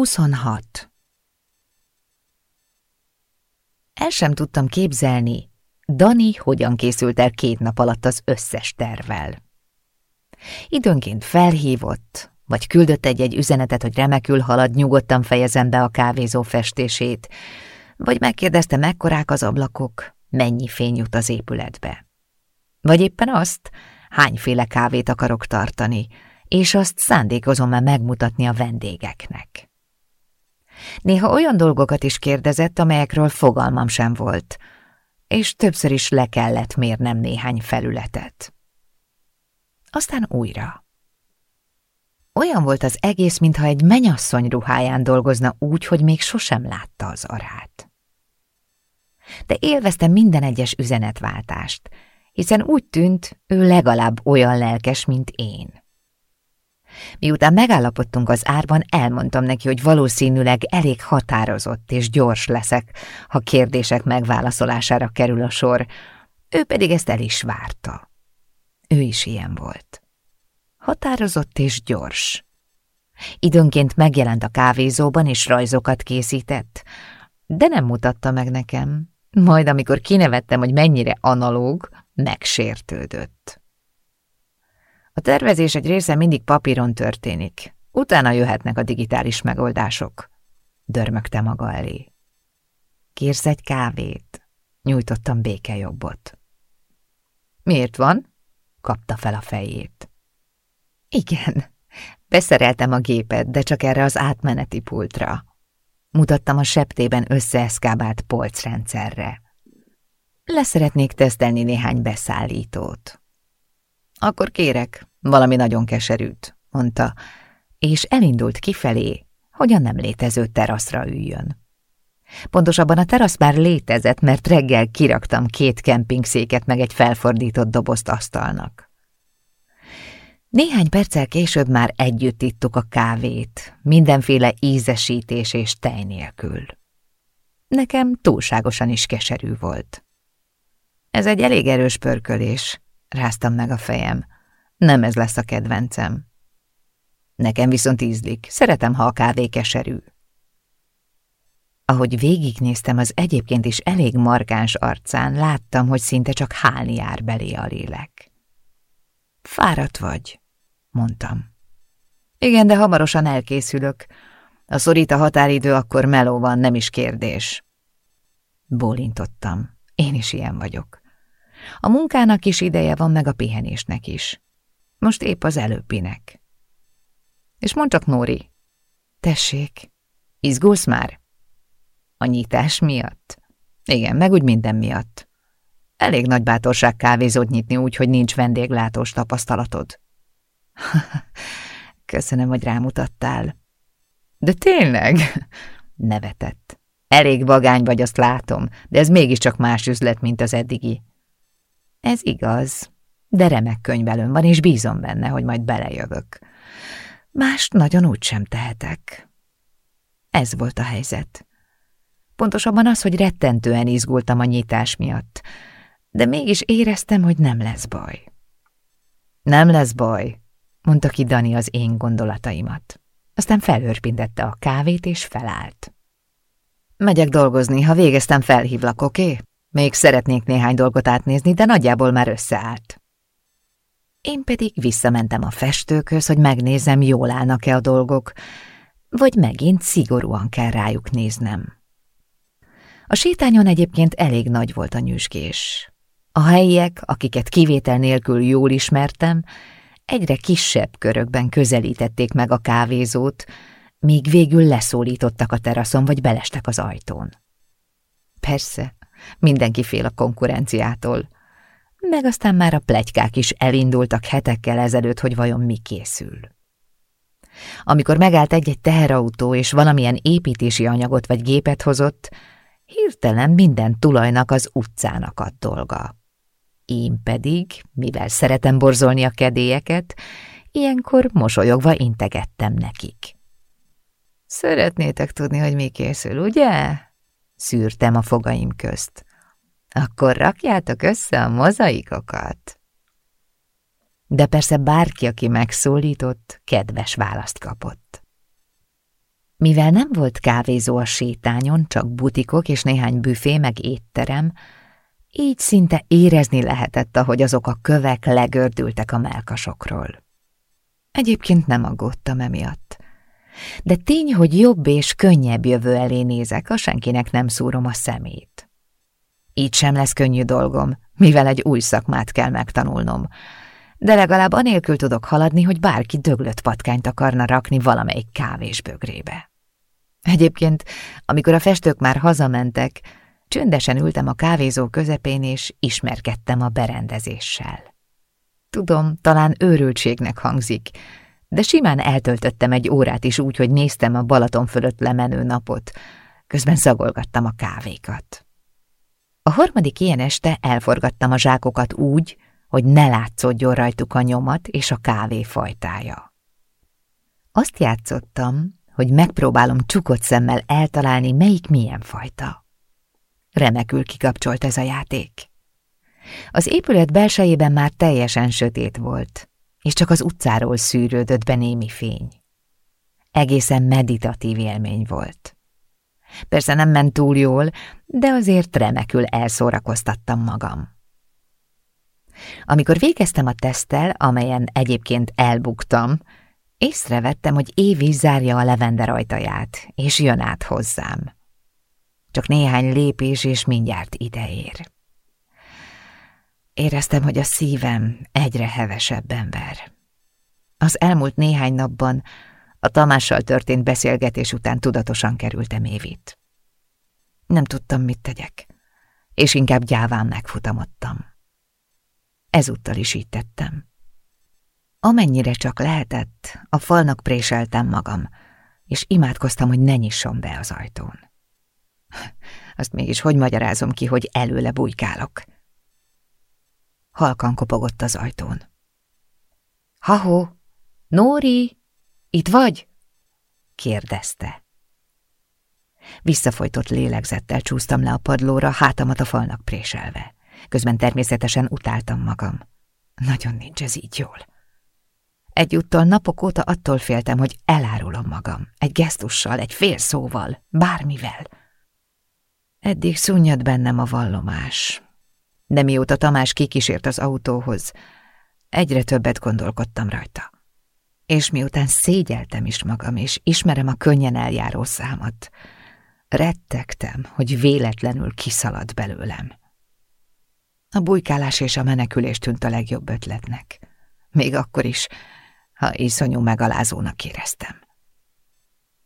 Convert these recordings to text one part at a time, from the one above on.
26. El sem tudtam képzelni, Dani hogyan készült el két nap alatt az összes tervel. Időnként felhívott, vagy küldött egy-egy üzenetet, hogy remekül halad, nyugodtan fejezem be a kávézó festését, vagy megkérdezte, mekkorák az ablakok, mennyi fény jut az épületbe. Vagy éppen azt, hányféle kávét akarok tartani, és azt szándékozom-e megmutatni a vendégeknek. Néha olyan dolgokat is kérdezett, amelyekről fogalmam sem volt, és többször is le kellett mérnem néhány felületet. Aztán újra. Olyan volt az egész, mintha egy menyasszony ruháján dolgozna úgy, hogy még sosem látta az arát. De élveztem minden egyes üzenetváltást, hiszen úgy tűnt, ő legalább olyan lelkes, mint én. Miután megállapodtunk az árban, elmondtam neki, hogy valószínűleg elég határozott és gyors leszek, ha kérdések megválaszolására kerül a sor, ő pedig ezt el is várta. Ő is ilyen volt. Határozott és gyors. Időnként megjelent a kávézóban és rajzokat készített, de nem mutatta meg nekem. Majd amikor kinevettem, hogy mennyire analóg, megsértődött. A tervezés egy része mindig papíron történik, utána jöhetnek a digitális megoldások. Dörmögte maga elé. Kérsz egy kávét? Nyújtottam békejobbot. Miért van? Kapta fel a fejét. Igen, beszereltem a gépet, de csak erre az átmeneti pultra. Mutattam a septében összeeszkábált polcrendszerre. Leszeretnék tesztelni néhány beszállítót. Akkor kérek, valami nagyon keserűt, mondta, és elindult kifelé, hogy a nem létező teraszra üljön. Pontosabban a terasz már létezett, mert reggel kiraktam két kempingszéket meg egy felfordított dobozt asztalnak. Néhány perccel később már együtt ittuk a kávét, mindenféle ízesítés és tej nélkül. Nekem túlságosan is keserű volt. Ez egy elég erős pörkölés, ráztam meg a fejem. Nem ez lesz a kedvencem. Nekem viszont ízlik, szeretem, ha a kávé keserű. Ahogy végignéztem az egyébként is elég markáns arcán, láttam, hogy szinte csak hálni jár belé a lélek. Fáradt vagy, mondtam. Igen, de hamarosan elkészülök. A szorít a határidő, akkor meló van, nem is kérdés. Bólintottam. Én is ilyen vagyok. A munkának is ideje van, meg a pihenésnek is. Most épp az előbbinek. És mondd csak, Nóri. Tessék, izgulsz már? A nyitás miatt? Igen, meg úgy minden miatt. Elég nagy bátorság kávézót nyitni úgy, hogy nincs vendéglátós tapasztalatod. Köszönöm, hogy rámutattál. De tényleg? Nevetett. Elég vagány vagy, azt látom, de ez mégiscsak más üzlet, mint az eddigi. Ez igaz, de remek könyvelőm van, és bízom benne, hogy majd belejövök. Mást nagyon úgy sem tehetek. Ez volt a helyzet. Pontosabban az, hogy rettentően izgultam a nyitás miatt, de mégis éreztem, hogy nem lesz baj. Nem lesz baj, mondta ki Dani az én gondolataimat. Aztán felhörpintette a kávét, és felállt. Megyek dolgozni, ha végeztem, felhívlak, oké? Okay? Még szeretnék néhány dolgot átnézni, de nagyjából már összeállt. Én pedig visszamentem a festőkhöz, hogy megnézem, jól állnak-e a dolgok, vagy megint szigorúan kell rájuk néznem. A sétányon egyébként elég nagy volt a nyüzsgés. A helyiek, akiket kivétel nélkül jól ismertem, egyre kisebb körökben közelítették meg a kávézót, míg végül leszólítottak a teraszon, vagy belestek az ajtón. Persze, mindenki fél a konkurenciától, meg aztán már a plegykák is elindultak hetekkel ezelőtt, hogy vajon mi készül. Amikor megállt egy-egy teherautó és valamilyen építési anyagot vagy gépet hozott, hirtelen minden tulajnak az utcának ad dolga. Én pedig, mivel szeretem borzolni a kedélyeket, ilyenkor mosolyogva integettem nekik. Szeretnétek tudni, hogy mi készül, ugye? Szűrtem a fogaim közt. Akkor rakjátok össze a mozaikokat. De persze bárki, aki megszólított, kedves választ kapott. Mivel nem volt kávézó a sétányon, csak butikok és néhány büfé meg étterem, így szinte érezni lehetett, ahogy azok a kövek legördültek a melkasokról. Egyébként nem aggódtam emiatt. De tény, hogy jobb és könnyebb jövő elé nézek, a senkinek nem szúrom a szemét. Így sem lesz könnyű dolgom, mivel egy új szakmát kell megtanulnom, de legalább anélkül tudok haladni, hogy bárki döglött patkányt akarna rakni valamelyik kávésbögrébe. Egyébként, amikor a festők már hazamentek, csöndesen ültem a kávézó közepén, és ismerkedtem a berendezéssel. Tudom, talán őrültségnek hangzik, de simán eltöltöttem egy órát is úgy, hogy néztem a Balaton fölött lemenő napot, közben szagolgattam a kávékat. A harmadik ilyen este elforgattam a zsákokat úgy, hogy ne látszódjon rajtuk a nyomat és a kávé fajtája. Azt játszottam, hogy megpróbálom csukott szemmel eltalálni, melyik milyen fajta. Remekül kikapcsolt ez a játék. Az épület belsejében már teljesen sötét volt, és csak az utcáról szűrődött be némi fény. Egészen meditatív élmény volt. Persze nem ment túl jól, de azért remekül elszórakoztattam magam. Amikor végeztem a teszttel, amelyen egyébként elbuktam, észrevettem, hogy Évi zárja a levende rajtaját, és jön át hozzám. Csak néhány lépés, és mindjárt ideér. Éreztem, hogy a szívem egyre hevesebben ver. Az elmúlt néhány napban a Tamással történt beszélgetés után tudatosan kerültem Évit. Nem tudtam, mit tegyek, és inkább gyáván megfutamodtam. Ezúttal is így tettem. Amennyire csak lehetett, a falnak préseltem magam, és imádkoztam, hogy ne nyisson be az ajtón. Azt mégis hogy magyarázom ki, hogy előle bujkálok? Halkan kopogott az ajtón. Haho, Nóri, itt vagy? kérdezte. Visszafolytott lélegzettel csúsztam le a padlóra, hátamat a falnak préselve. Közben természetesen utáltam magam. Nagyon nincs ez így jól. Egyúttal napok óta attól féltem, hogy elárulom magam. Egy gesztussal, egy fél szóval, bármivel. Eddig szunnyad bennem a vallomás. De mióta Tamás kikísért az autóhoz, egyre többet gondolkodtam rajta. És miután szégyeltem is magam, és ismerem a könnyen eljáró számat, rettegtem, hogy véletlenül kiszalad belőlem. A bujkálás és a menekülés tűnt a legjobb ötletnek. Még akkor is, ha iszonyú megalázónak éreztem.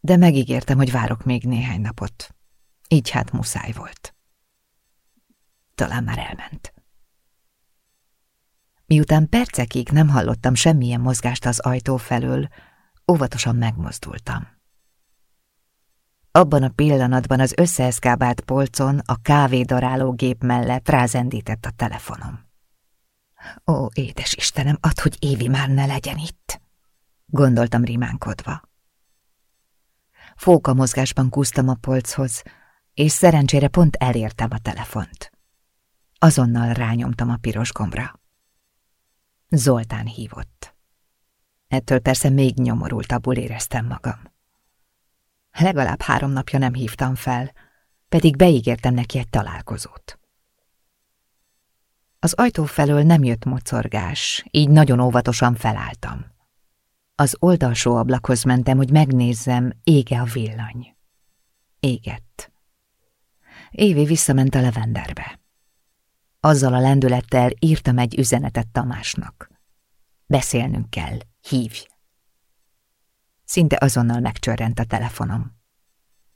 De megígértem, hogy várok még néhány napot. Így hát muszáj volt. Talán már elment. Miután percekig nem hallottam semmilyen mozgást az ajtó felől, óvatosan megmozdultam. Abban a pillanatban az összeeszkábált polcon a kávédarálógép mellett rázendített a telefonom. Ó, édes Istenem, add, hogy Évi már ne legyen itt, gondoltam rimánkodva. Fóka mozgásban kúztam a polchoz, és szerencsére pont elértem a telefont. Azonnal rányomtam a piros gombra. Zoltán hívott. Ettől persze még nyomorultabbul éreztem magam. Legalább három napja nem hívtam fel, pedig beígértem neki egy találkozót. Az ajtó felől nem jött mocorgás, így nagyon óvatosan felálltam. Az oldalsó ablakhoz mentem, hogy megnézzem, ége a villany. Égett. Évi visszament a levenderbe. Azzal a lendülettel írtam egy üzenetet Tamásnak. Beszélnünk kell, hívj! Szinte azonnal megcsörrent a telefonom.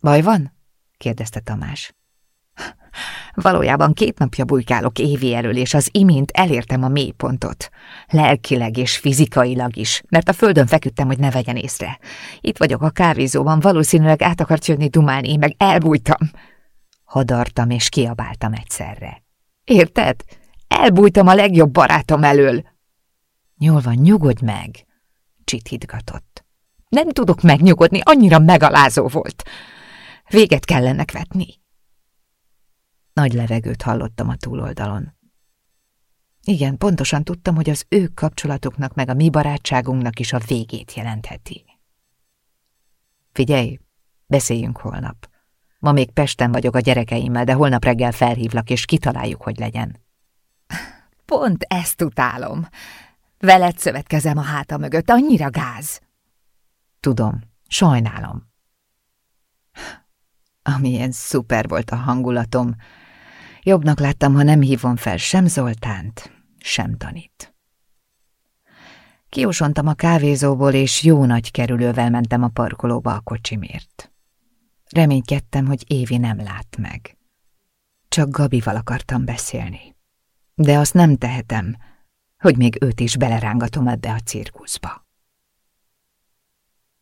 Baj van? kérdezte Tamás. Valójában két napja bujkálok Évi elől, és az imént elértem a mélypontot. Lelkileg és fizikailag is, mert a földön feküdtem, hogy ne vegyen észre. Itt vagyok a kávézóban, valószínűleg át akart jönni dumálni, én meg elbújtam. Hadartam és kiabáltam egyszerre. Érted? Elbújtam a legjobb barátom elől. Van, nyugodj meg, csitítgatott. Nem tudok megnyugodni, annyira megalázó volt. Véget kellene vetni. Nagy levegőt hallottam a túloldalon. Igen, pontosan tudtam, hogy az ő kapcsolatuknak meg a mi barátságunknak is a végét jelentheti. Figyelj, Beszéljünk holnap. Ma még Pesten vagyok a gyerekeimmel, de holnap reggel felhívlak, és kitaláljuk, hogy legyen. Pont ezt utálom. Veled szövetkezem a háta mögött, annyira gáz. Tudom, sajnálom. Amilyen szuper volt a hangulatom. Jobbnak láttam, ha nem hívom fel sem Zoltánt, sem Tanit. Kiosontam a kávézóból, és jó nagy kerülővel mentem a parkolóba a kocsimért. Reménykedtem, hogy Évi nem lát meg. Csak Gabival akartam beszélni. De azt nem tehetem, hogy még őt is belerángatom ebbe a cirkuszba.